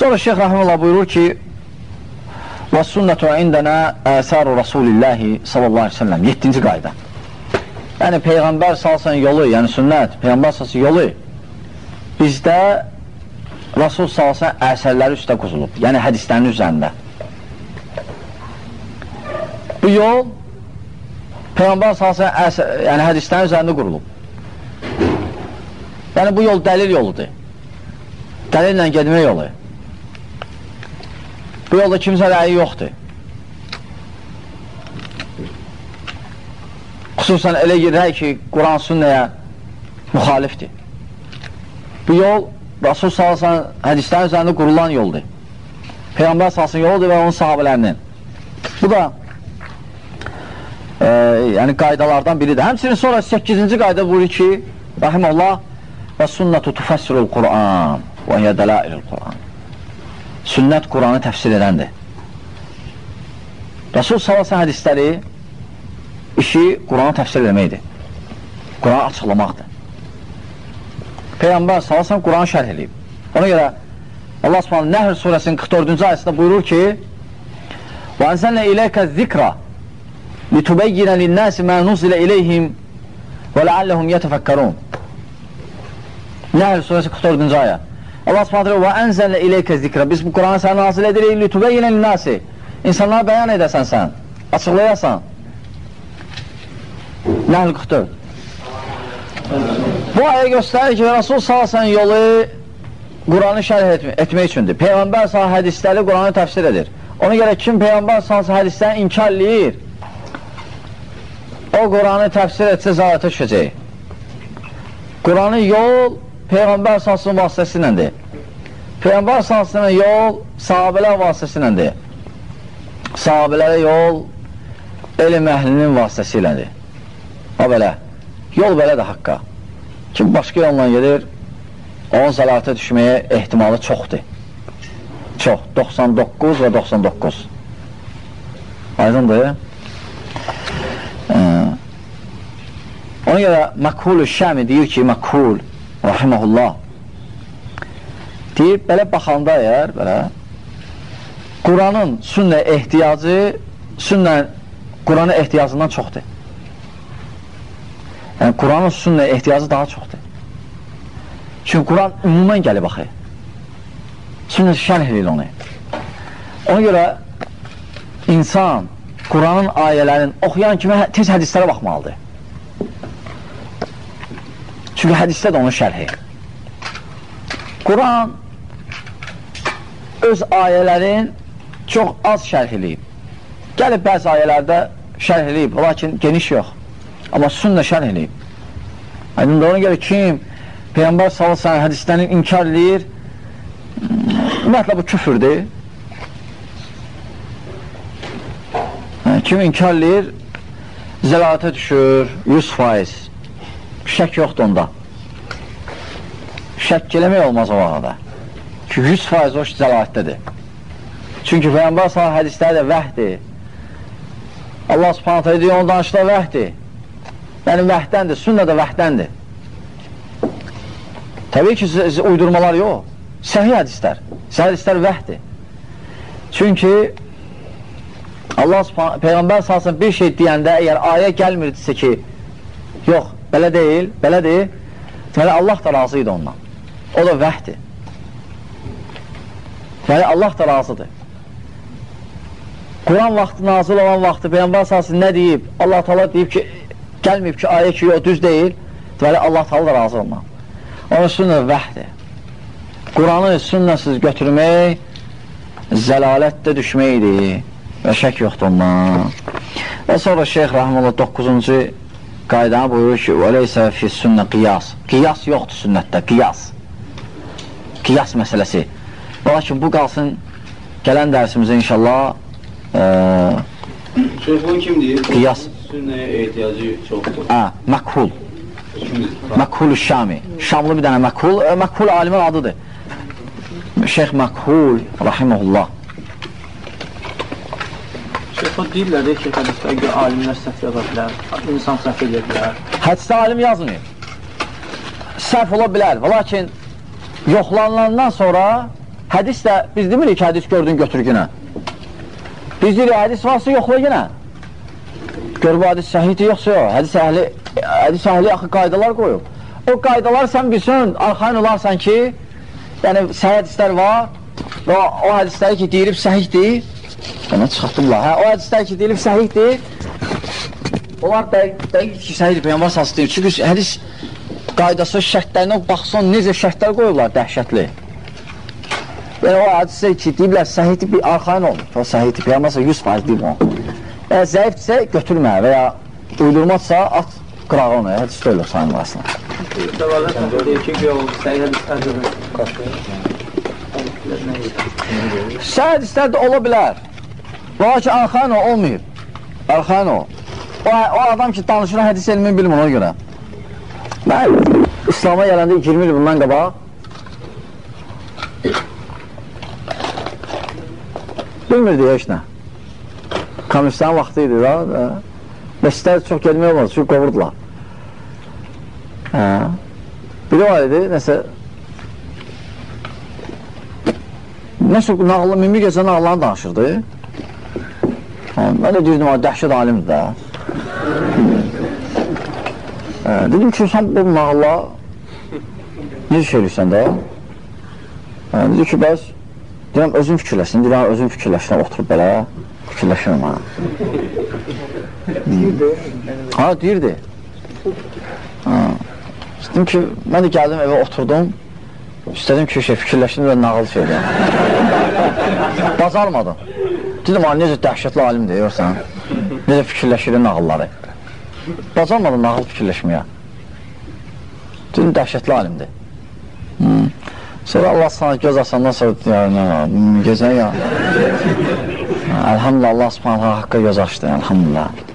Sonra Şeyx Rəhməllah buyurur ki, Və sünnətü indənə əsəru Rasulillahi sallallahu aleyhi ve sellem 7-ci qayda. Yəni, Peyğəmbər salsan yolu, yəni sünnət, Peyğəmbər salsan yolu bizdə Rasul salsan əsərləri üstə quzulub, yəni hədislərin üzərində. Bu yol Peyğəmbər salsan əsər, yəni hədislərin üzərində qurulub. Yəni, bu yol dəlil yoludur. Dəlillə gedmə yolu. Bu yolda kimsə rəyi yoxdur. Xüsusən elə rəy ki, Quran sünnəyə müxalifdir. Bu yol Rasul salasan hədislərin üzərində qurulan yoldur. Peyğəmbər salsın yoldur və onun sahabələrinin. Bu da e, yəni qaydalardan biridir. Həmçinin sonra 8-ci qayda buyurur ki, Rahiməllah və sünnətu tufəssirul Quran və yədələilul Quran sünnət Quranı təfsir edəndir. Rasul salasən hədisləri işi Quranı təfsir eləməkdir. Quranı açıqlamaqdır. Peyğəmbər salasən Quranı şərh edib. Ona görə Allah Subhanahu Nəhr surəsinin 44-cü ayəsində buyurur ki: "Və anzalna ilayka zikra litubayyana lin-nasi ma nuzila ilayhim və la'allahum yetefekkerun." Nəhl surəsi 44-cü ayə. Allah subhanətlə və ənzəllə iləykə zikrə biz bu Quranı sənə nazil edirik lütübəyyinə linnəsi insanlara bəyan edəsən sən açıqlayasan Nəhl 44 Bu ayə göstərir ki, Rasul salasən yolu Quranı şərh etmək, etmək üçündür. Peyğəmbər sağ hədisləri Quranı təfsir edir. Ona görə kim Peyğəmbər sağ hədisləri inkar eləyir, o Quranı təfsir etsə zayətə düşəcək. Quranı yol Peyğəmbər sahasının vasitəsiləndir. Peyğəmbər sahasının yol sahabələr vasitəsiləndir. Sahabələrə yol elm əhlinin vasitəsiləndir. Ha belə. Yol belədir haqqa. Kim başqa yolla gedir, onun zəlatə düşməyə ehtimalı çoxdur. Çox. 99 və 99. Aydındır. Ee, ona görə məkhul-ü şəmi deyir ki, məkhul rahiməhullah deyir, belə baxanda əgər belə Quranın sünnə ehtiyacı sünnə Qurana ehtiyacından çoxdur. Yəni, Quranın sünnə ehtiyacı daha çoxdur. Çünki Quran ümumən gəlib axı. Sünnə şərh edir onu. Ona görə insan Quranın ayələrini oxuyan kimi tez hədislərə baxmalıdır. Çünki hədisdə də onun şərhi. Quran öz ayələrin çox az şərh eləyib. Gəlib bəzi ayələrdə şərh eləyib, lakin geniş yox. Amma sünnə şərh eləyib. Aydın ona görə kim Peyğəmbər sallallahu hədislərini inkar eləyir, ümumiyyətlə bu küfürdür. Kim inkar eləyir, zəlatə düşür 100% şək yoxdur onda. Şək eləmək olmaz o arada. Ki, 100% o zəlalətdədir. Çünki Peyyambar sana hədisləri də vəhdir. Allah subhanətə edir, onun danışda vəhdir. Yəni vəhdəndir, sünnə də vəhdəndir. Təbii ki, uydurmalar yox. Səhih hədislər. Səhih hədislər vəhdir. Çünki Allah Peyğəmbər salsın bir şey deyəndə əgər ayə gəlmirdirsə ki, yox, belə deyil, belədir, deməli Allah da razı idi ondan. O da vəhdir. Deməli Allah da razıdır. Quran vaxtı nazil olan vaxtı Peyyambar sahası nə deyib? Allah tala deyib ki, gəlməyib ki, ayə ki, o düz deyil. Deməli Allah tala da razı ondan. Onun sünnə vəhdir. Quranı sünnəsiz götürmək zəlalətdə düşməkdir və şək yoxdur ondan. Və sonra Şeyx Rəhməllə 9-cu qaydanı buyurur ki, "Vəleysə fi sünnə qiyas." Qiyas yoxdur sünnətdə, qiyas. Qiyas məsələsi. Lakin bu qalsın gələn dərsimizdə inşallah e, bu kimdir? Qiyas. Sünnəyə ehtiyacı çoxdur. Hə, məkhul. Məkhul Şami. Şamlı bir dənə məkhul, e, məkhul alimin adıdır. Şeyx Məkhul rahimehullah. Şeyxə deyirlər ki, hədisdə alimlər səhv yaza bilər, insan səhv edə bilər. Hədisdə alim yazmıyor. Səhv ola bilər, lakin yoxlanılandan sonra Hədis də, biz demirik ki, hədis gördün götür günə. Biz deyirik, hədis varsa yoxla yenə. Gör bu hədis səhiddir, yoxsa yox. Hədis əhli, hədis əhli axı qaydalar qoyub. O qaydalar sən bilsin, arxain olarsan ki, yəni səhih hədislər var və o, hədisləri ki, deyilib səhihdir, ona çıxartdımlar, hə, o hədislər ki, deyilib səhihdir, onlar dəqiq, ki, səhihdir, Peyyambar sası deyir. Çünki hədis qaydası şərtlərinə baxsan, necə şərtlər qoyublar dəhşətli. Yəni o hadisə ki, deyiblər səhiddir, bir arxain olmur. O səhiddir, Peyyambarsa 100% deyib onu. Yəni zəifdirsə götürmə və ya uydurmadsa at qırağı onu, hədisdə ölür sayılmasına. Dəvalət deyir ki, yox, səhih hədislərdir. Səhih hədislər də ola bilər. Lakin arxain o olmayıb. Arxain o. O, adam ki, danışır hədis elmini bilmir ona görə. Mən İslam'a gələndə 20 il bundan qabaq bilmirdi heç nə. Kommunistlərin vaxtı idi da. Məscidlər çox gəlmək olmaz, çünki qovurdular. Hə. Biri var idi, nəsə Nəsə nağılı, mimmi gecə nağılarını danışırdı. Hə, mən də deyirdim, dəhşət alimdir də. Hə, dedim ki, sən bu nağıla necə şey eləyirsən də? Hə, dedi ki, bəs deyirəm, özün fikirləşsin, deyirəm, özün fikirləşsin, oturub belə fikirləşirəm ha. Ha, deyirdi. Ha. Dedim ki, mən də gəldim evə oturdum, İstədim ki, şey, fikirləşdim və nağıl söyləyəm. Bacarmadım. Dedim, necə dəhşətli alimdir, görsən. Necə fikirləşir nağılları. Bacarmadım nağıl fikirləşməyə. Dedim, dəhşətli alimdir. Hmm. Sonra Allah sana göz asandan sonra yəni, gecə ya. Elhamdülillah Allah subhanətə haqqa göz açdı, elhamdülillah.